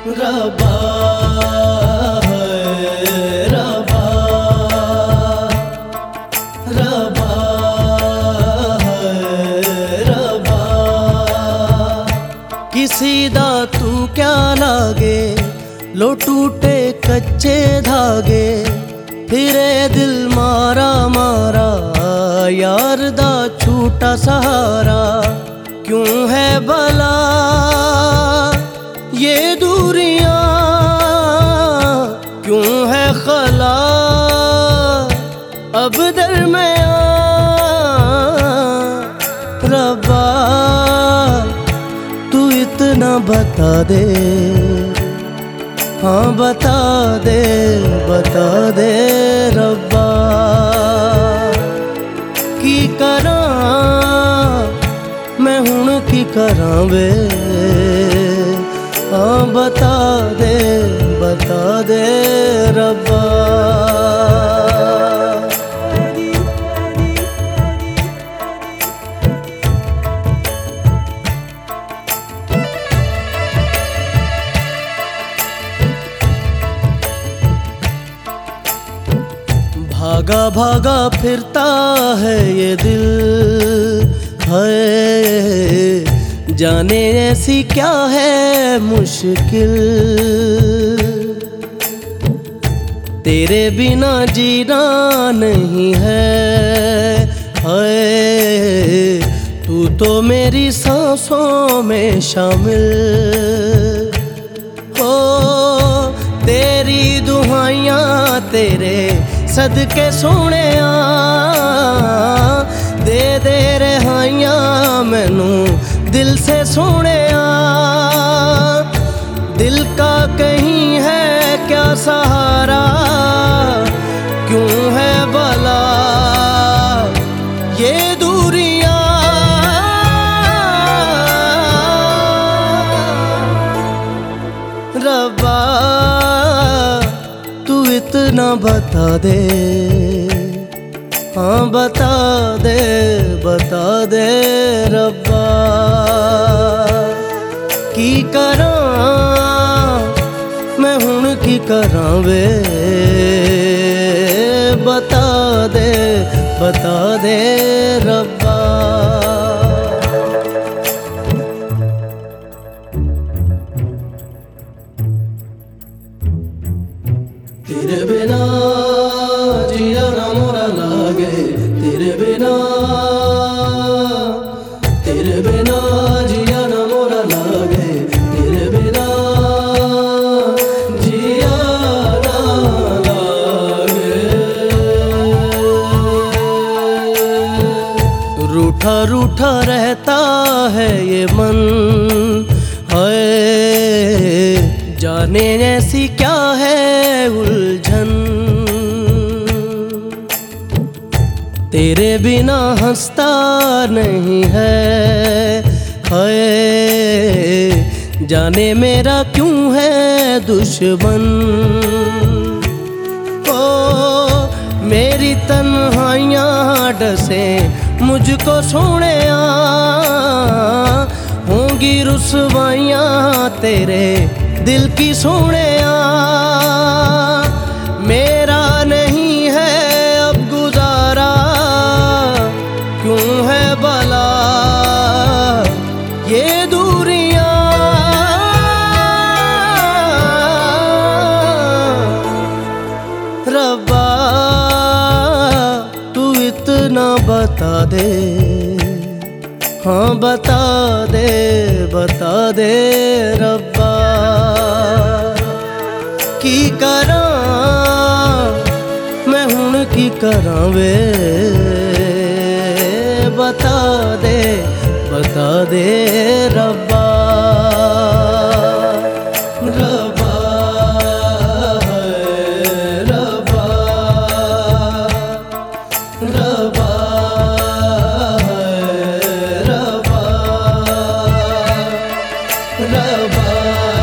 रबा रबा रबा रबा। किसी दा तू क्या लागे लो टूटे कच्चे धागे। फिरे दिल मारा मारा, यार दा छूटा सहारा। क्यों है भला रबा तू इतना बता दे। हाँ बता दे बता दे, रब्बा, की करा, मैं हूँ की करा वे। हाँ बता दे बता दे, रब्बा। भागा भागा फिरता है ये दिल। है जाने ऐसी क्या है मुश्किल। तेरे बिना जीना नहीं है। है तू तो मेरी सांसों में शामिल। हो, तेरी दुहाइयाँ तेरे सदके सोने दे दे रहाइयाँ मैनू दिल से सोने दिल का कहीं है क्या सहारा, क्यों है भला ये दूरियाँ? रब्बा तू इतना बता दे। हाँ बता दे बता दे रब्बा। की करा, मैं हूँ की करा वे। बता दे बता दे रब्बा। तेरे बिना जिया ना मोरा लागे, तेरे बिना तेरे बिना जिया ना मोरा लागे, तेरे बिना जिया ना लागे। रूठा रूठा रहता है ये मन जाने ऐसी क्या है उलझन? तेरे बिना हंसता नहीं है। है जाने मेरा क्यों है दुश्मन? ओ, मेरी तन्हाइयाँ डसे, मुझको सोने होंगी रुसवाइयाँ तेरे दिल की सोने मेरा नहीं है अब गुजारा। क्यों है भला? ये दूरियाँ। रब्बा, तू इतना बता दे। हाँ बता दे बता दे रब्बा। ਕਰਾਂ ਮੈਂ ਹੁਣ ਕੀ ਕਰਾਂ ਵੇ ਬਤਾ ਦੇ ਬਤਾ ਦੇ ਰੱਬਾ Rabbi